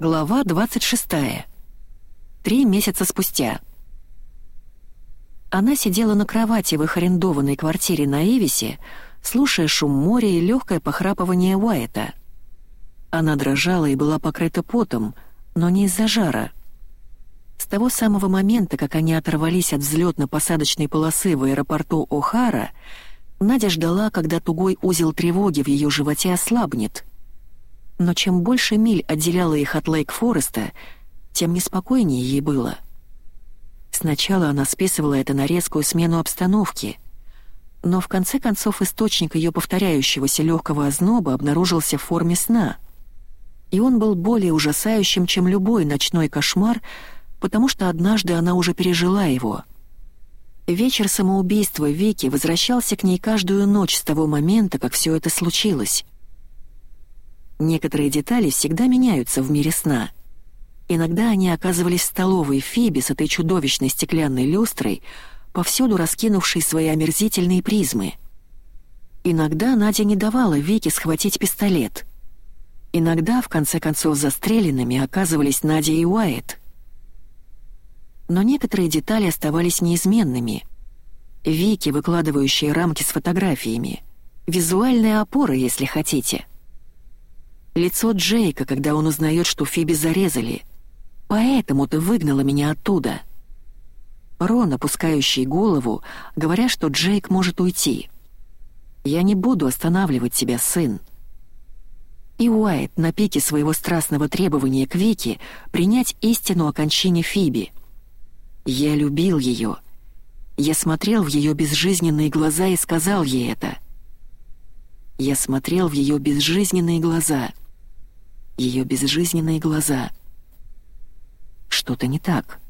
Глава 26. Три месяца спустя. Она сидела на кровати в их арендованной квартире на Эвисе, слушая шум моря и легкое похрапывание Уайта. Она дрожала и была покрыта потом, но не из-за жара. С того самого момента, как они оторвались от взлетно-посадочной полосы в аэропорту О'Хара, Надя ждала, когда тугой узел тревоги в ее животе ослабнет — но чем больше миль отделяло их от Лейк-Фореста, тем неспокойнее ей было. Сначала она списывала это на резкую смену обстановки, но в конце концов источник ее повторяющегося легкого озноба обнаружился в форме сна. И он был более ужасающим, чем любой ночной кошмар, потому что однажды она уже пережила его. Вечер самоубийства Вики возвращался к ней каждую ночь с того момента, как все это случилось. Некоторые детали всегда меняются в мире сна. Иногда они оказывались в столовой Фиби с этой чудовищной стеклянной люстрой, повсюду раскинувшей свои омерзительные призмы. Иногда Надя не давала Вике схватить пистолет. Иногда, в конце концов, застреленными оказывались Надя и Уайт. Но некоторые детали оставались неизменными. Вики, выкладывающие рамки с фотографиями. Визуальная опора, если хотите — Лицо Джейка, когда он узнает, что Фиби зарезали. Поэтому ты выгнала меня оттуда. Рон, опускающий голову, говоря, что Джейк может уйти. Я не буду останавливать тебя, сын. И Уайт на пике своего страстного требования к Вике принять истину о кончине Фиби. Я любил ее. Я смотрел в ее безжизненные глаза и сказал ей это. Я смотрел в ее безжизненные глаза — ее безжизненные глаза. Что-то не так.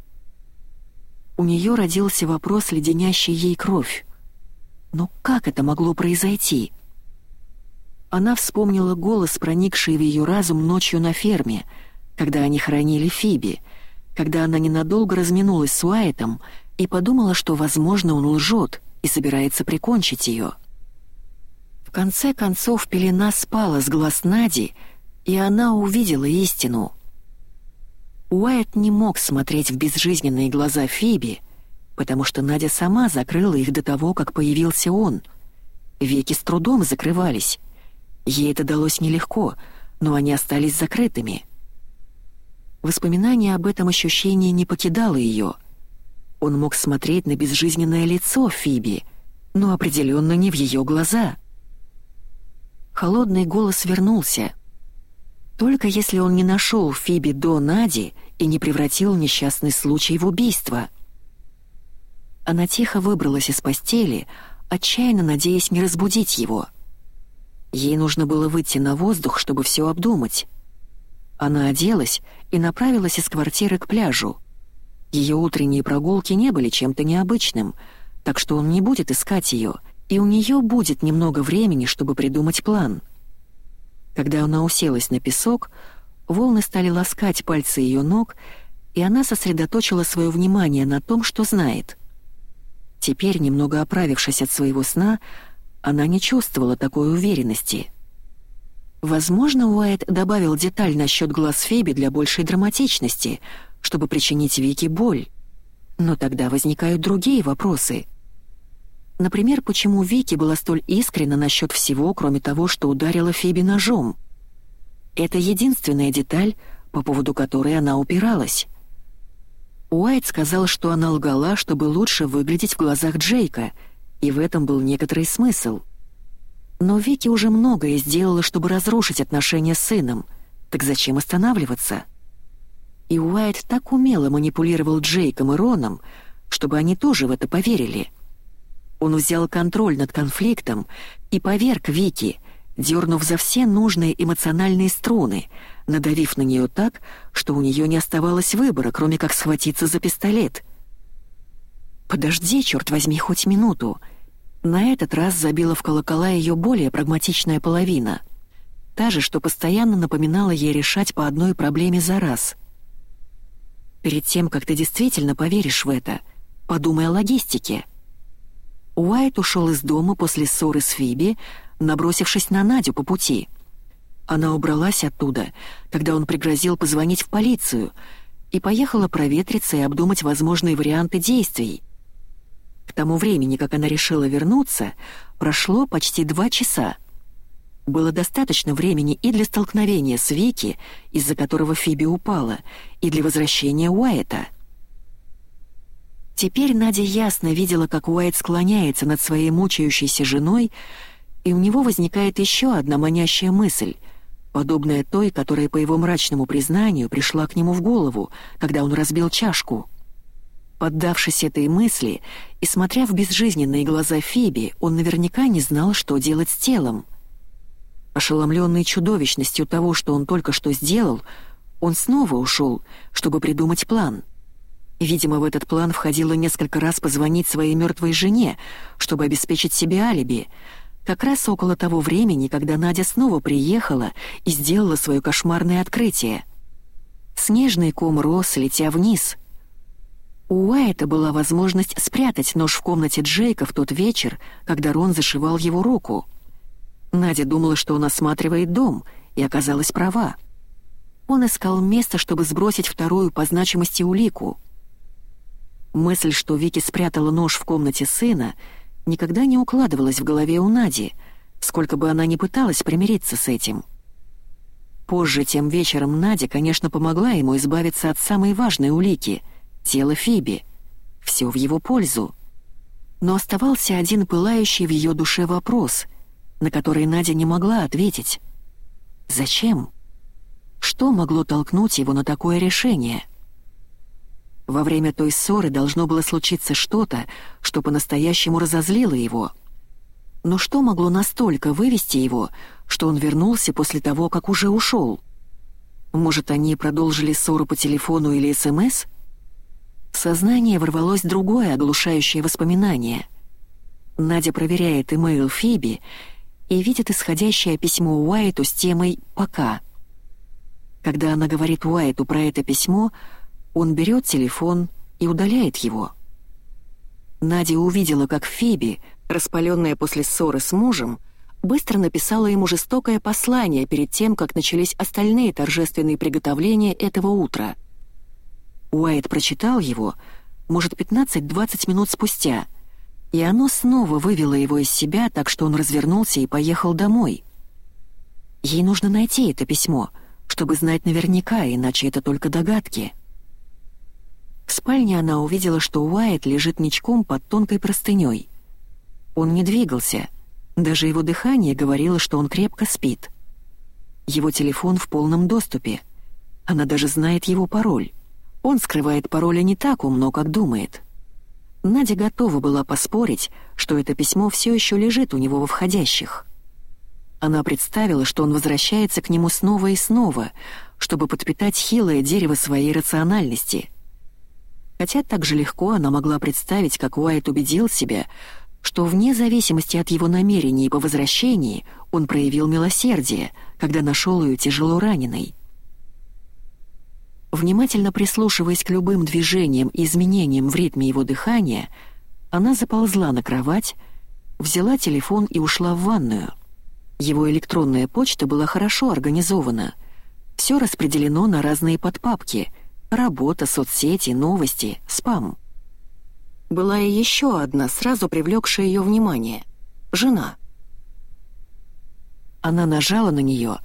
У нее родился вопрос, леденящий ей кровь. Но как это могло произойти? Она вспомнила голос, проникший в ее разум ночью на ферме, когда они хоронили Фиби, когда она ненадолго разминулась с Уайтом и подумала, что, возможно, он лжет и собирается прикончить ее. В конце концов пелена спала с глаз Нади, и она увидела истину. Уайт не мог смотреть в безжизненные глаза Фиби, потому что Надя сама закрыла их до того, как появился он. Веки с трудом закрывались. Ей это далось нелегко, но они остались закрытыми. Воспоминание об этом ощущении не покидало ее. Он мог смотреть на безжизненное лицо Фиби, но определенно не в ее глаза. Холодный голос вернулся — только если он не нашел Фиби до Нади и не превратил несчастный случай в убийство. Она тихо выбралась из постели, отчаянно надеясь не разбудить его. Ей нужно было выйти на воздух, чтобы все обдумать. Она оделась и направилась из квартиры к пляжу. Ее утренние прогулки не были чем-то необычным, так что он не будет искать ее, и у нее будет немного времени, чтобы придумать план — когда она уселась на песок, волны стали ласкать пальцы ее ног, и она сосредоточила свое внимание на том, что знает. Теперь, немного оправившись от своего сна, она не чувствовала такой уверенности. Возможно, Уайт добавил деталь насчет глаз Феби для большей драматичности, чтобы причинить Вике боль. Но тогда возникают другие вопросы — Например, почему Вики была столь искренна насчет всего, кроме того, что ударила Фиби ножом. Это единственная деталь, по поводу которой она упиралась. Уайт сказал, что она лгала, чтобы лучше выглядеть в глазах Джейка, и в этом был некоторый смысл. Но Вики уже многое сделала, чтобы разрушить отношения с сыном, так зачем останавливаться? И Уайт так умело манипулировал Джейком и Роном, чтобы они тоже в это поверили — он взял контроль над конфликтом и поверг Вики, дернув за все нужные эмоциональные струны, надавив на нее так, что у нее не оставалось выбора, кроме как схватиться за пистолет. «Подожди, черт возьми, хоть минуту!» На этот раз забила в колокола ее более прагматичная половина. Та же, что постоянно напоминала ей решать по одной проблеме за раз. «Перед тем, как ты действительно поверишь в это, подумай о логистике», Уайт ушел из дома после ссоры с Фиби, набросившись на Надю по пути. Она убралась оттуда, когда он пригрозил позвонить в полицию, и поехала проветриться и обдумать возможные варианты действий. К тому времени, как она решила вернуться, прошло почти два часа. Было достаточно времени и для столкновения с Вики, из-за которого Фиби упала, и для возвращения Уайта. Теперь Надя ясно видела, как Уайт склоняется над своей мучающейся женой, и у него возникает еще одна манящая мысль — подобная той, которая, по его мрачному признанию, пришла к нему в голову, когда он разбил чашку. Поддавшись этой мысли и смотря в безжизненные глаза Фиби, он наверняка не знал, что делать с телом. Ошеломленный чудовищностью того, что он только что сделал, он снова ушел, чтобы придумать план. Видимо, в этот план входило несколько раз позвонить своей мертвой жене, чтобы обеспечить себе алиби — как раз около того времени, когда Надя снова приехала и сделала свое кошмарное открытие. Снежный ком рос, летя вниз. У Уайта была возможность спрятать нож в комнате Джейка в тот вечер, когда Рон зашивал его руку. Надя думала, что он осматривает дом, и оказалась права. Он искал место, чтобы сбросить вторую по значимости улику. Мысль, что Вики спрятала нож в комнате сына — никогда не укладывалась в голове у Нади, сколько бы она ни пыталась примириться с этим. Позже, тем вечером, Надя, конечно, помогла ему избавиться от самой важной улики — тела Фиби. Все в его пользу. Но оставался один пылающий в ее душе вопрос, на который Надя не могла ответить. Зачем? Что могло толкнуть его на такое решение? Во время той ссоры должно было случиться что-то, что по-настоящему разозлило его. Но что могло настолько вывести его, что он вернулся после того, как уже ушел? Может, они продолжили ссору по телефону или СМС? В сознание ворвалось другое оглушающее воспоминание. Надя проверяет имейл Фиби и видит исходящее письмо Уайту с темой «пока». Когда она говорит Уайту про это письмо — он берет телефон и удаляет его. Надя увидела, как Фиби, распаленная после ссоры с мужем, быстро написала ему жестокое послание перед тем, как начались остальные торжественные приготовления этого утра. Уайт прочитал его, может, 15-20 минут спустя, и оно снова вывело его из себя, так что он развернулся и поехал домой. Ей нужно найти это письмо, чтобы знать наверняка, иначе это только догадки. В спальне она увидела, что Уайт лежит ничком под тонкой простыней. Он не двигался, даже его дыхание говорило, что он крепко спит. Его телефон в полном доступе. Она даже знает его пароль. Он скрывает пароли не так умно, как думает. Надя готова была поспорить, что это письмо все еще лежит у него во входящих. Она представила, что он возвращается к нему снова и снова, чтобы подпитать хилое дерево своей рациональности — Хотя так же легко она могла представить, как Уайт убедил себя, что вне зависимости от его намерений по возвращении он проявил милосердие, когда нашел ее тяжело раненой. Внимательно прислушиваясь к любым движениям и изменениям в ритме его дыхания, она заползла на кровать, взяла телефон и ушла в ванную. Его электронная почта была хорошо организована. Все распределено на разные подпапки — Работа, соцсети, новости, спам. Была и еще одна, сразу привлекшая ее внимание. Жена. Она нажала на нее,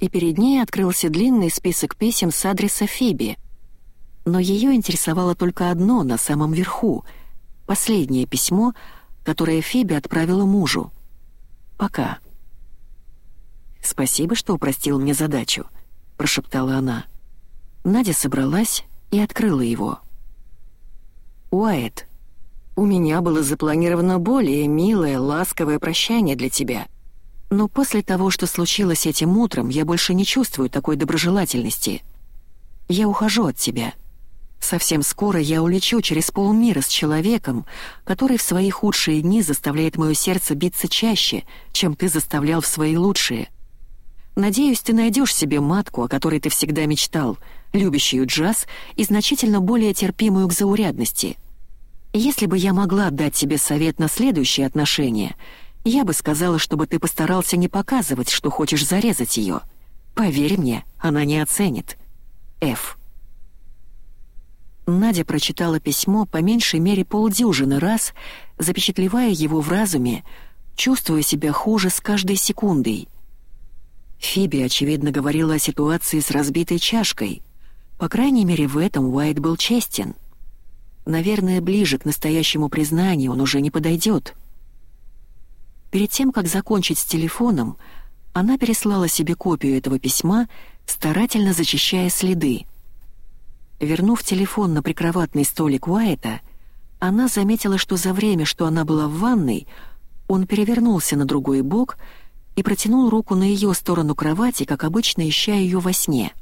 и перед ней открылся длинный список писем с адреса Фиби. Но ее интересовало только одно на самом верху — последнее письмо, которое Фиби отправила мужу. «Пока». «Спасибо, что упростил мне задачу», — прошептала она. Надя собралась и открыла его. «Уайт, у меня было запланировано более милое, ласковое прощание для тебя. Но после того, что случилось этим утром, я больше не чувствую такой доброжелательности. Я ухожу от тебя. Совсем скоро я улечу через полмира с человеком, который в свои худшие дни заставляет мое сердце биться чаще, чем ты заставлял в свои лучшие. Надеюсь, ты найдешь себе матку, о которой ты всегда мечтал — любящую джаз и значительно более терпимую к заурядности. Если бы я могла дать тебе совет на следующие отношения, я бы сказала, чтобы ты постарался не показывать, что хочешь зарезать ее. Поверь мне, она не оценит. Ф. Надя прочитала письмо по меньшей мере полдюжины раз, запечатлевая его в разуме, чувствуя себя хуже с каждой секундой. Фиби, очевидно, говорила о ситуации с разбитой чашкой. По крайней мере, в этом Уайт был честен. Наверное, ближе к настоящему признанию он уже не подойдет. Перед тем, как закончить с телефоном, она переслала себе копию этого письма, старательно зачищая следы. Вернув телефон на прикроватный столик Уайта, она заметила, что за время, что она была в ванной, он перевернулся на другой бок и протянул руку на ее сторону кровати, как обычно, ища ее во сне.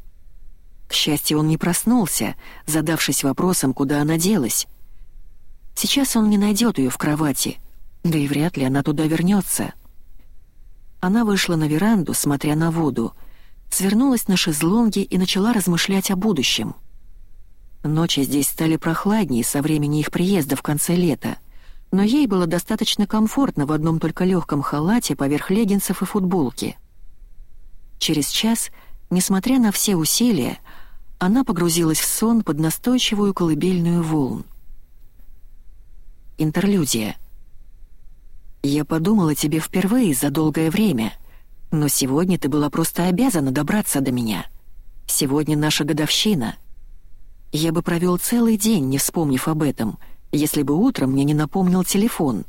К счастью, он не проснулся, задавшись вопросом, куда она делась. Сейчас он не найдет ее в кровати, да и вряд ли она туда вернется. Она вышла на веранду, смотря на воду, свернулась на шезлонге и начала размышлять о будущем. Ночи здесь стали прохладнее со времени их приезда в конце лета, но ей было достаточно комфортно в одном только легком халате поверх леггинсов и футболки. Через час, несмотря на все усилия, она погрузилась в сон под настойчивую колыбельную волн. Интерлюдия. «Я подумала тебе впервые за долгое время, но сегодня ты была просто обязана добраться до меня. Сегодня наша годовщина. Я бы провел целый день, не вспомнив об этом, если бы утром мне не напомнил телефон.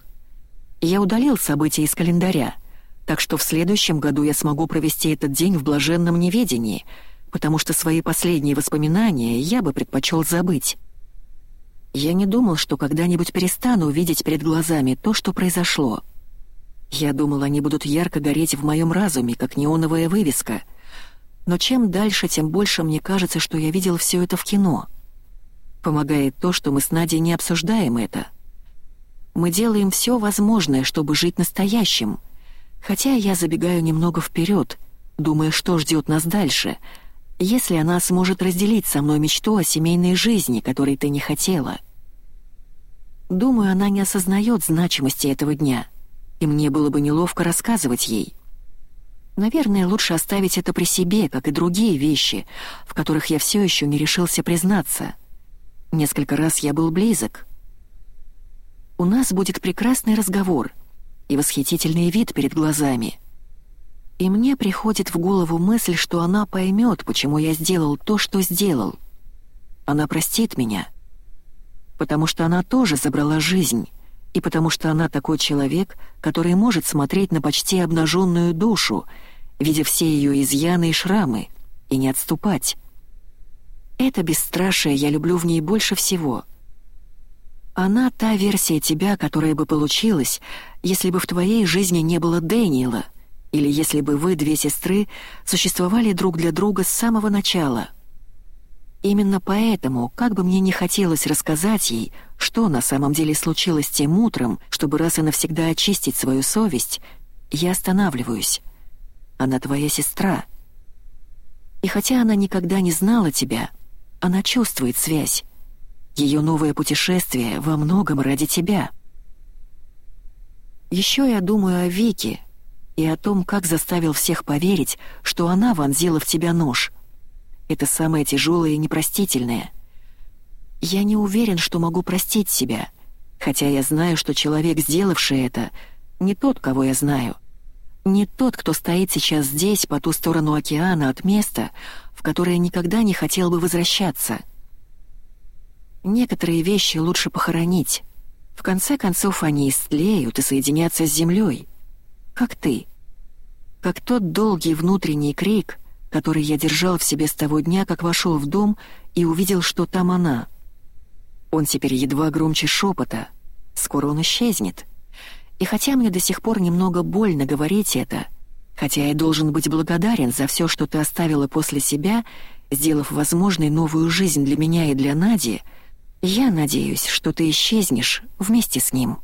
Я удалил события из календаря, так что в следующем году я смогу провести этот день в блаженном неведении — потому что свои последние воспоминания я бы предпочел забыть. Я не думал, что когда-нибудь перестану видеть перед глазами то, что произошло. Я думал, они будут ярко гореть в моем разуме, как неоновая вывеска. Но чем дальше, тем больше мне кажется, что я видел все это в кино. Помогает то, что мы с Надей не обсуждаем это. Мы делаем все возможное, чтобы жить настоящим, хотя я забегаю немного вперед, думая, что ждет нас дальше — если она сможет разделить со мной мечту о семейной жизни, которой ты не хотела. Думаю, она не осознает значимости этого дня, и мне было бы неловко рассказывать ей. Наверное, лучше оставить это при себе, как и другие вещи, в которых я все еще не решился признаться. Несколько раз я был близок. У нас будет прекрасный разговор и восхитительный вид перед глазами — и мне приходит в голову мысль, что она поймет, почему я сделал то, что сделал. Она простит меня. Потому что она тоже забрала жизнь, и потому что она такой человек, который может смотреть на почти обнаженную душу, видя все ее изъяны и шрамы, и не отступать. Это бесстрашие я люблю в ней больше всего. Она та версия тебя, которая бы получилась, если бы в твоей жизни не было Дэниела — или если бы вы, две сестры, существовали друг для друга с самого начала. Именно поэтому, как бы мне не хотелось рассказать ей, что на самом деле случилось тем утром, чтобы раз и навсегда очистить свою совесть, я останавливаюсь. Она твоя сестра. И хотя она никогда не знала тебя, она чувствует связь. Ее новое путешествие во многом ради тебя. Еще я думаю о Вике, и о том, как заставил всех поверить, что она вонзила в тебя нож. Это самое тяжелое и непростительное. Я не уверен, что могу простить себя, хотя я знаю, что человек, сделавший это, не тот, кого я знаю. Не тот, кто стоит сейчас здесь, по ту сторону океана, от места, в которое никогда не хотел бы возвращаться. Некоторые вещи лучше похоронить. В конце концов, они истлеют и соединятся с землей как ты. Как тот долгий внутренний крик, который я держал в себе с того дня, как вошел в дом и увидел, что там она. Он теперь едва громче шепота. Скоро он исчезнет. И хотя мне до сих пор немного больно говорить это, хотя я должен быть благодарен за все, что ты оставила после себя, сделав возможной новую жизнь для меня и для Нади, я надеюсь, что ты исчезнешь вместе с ним».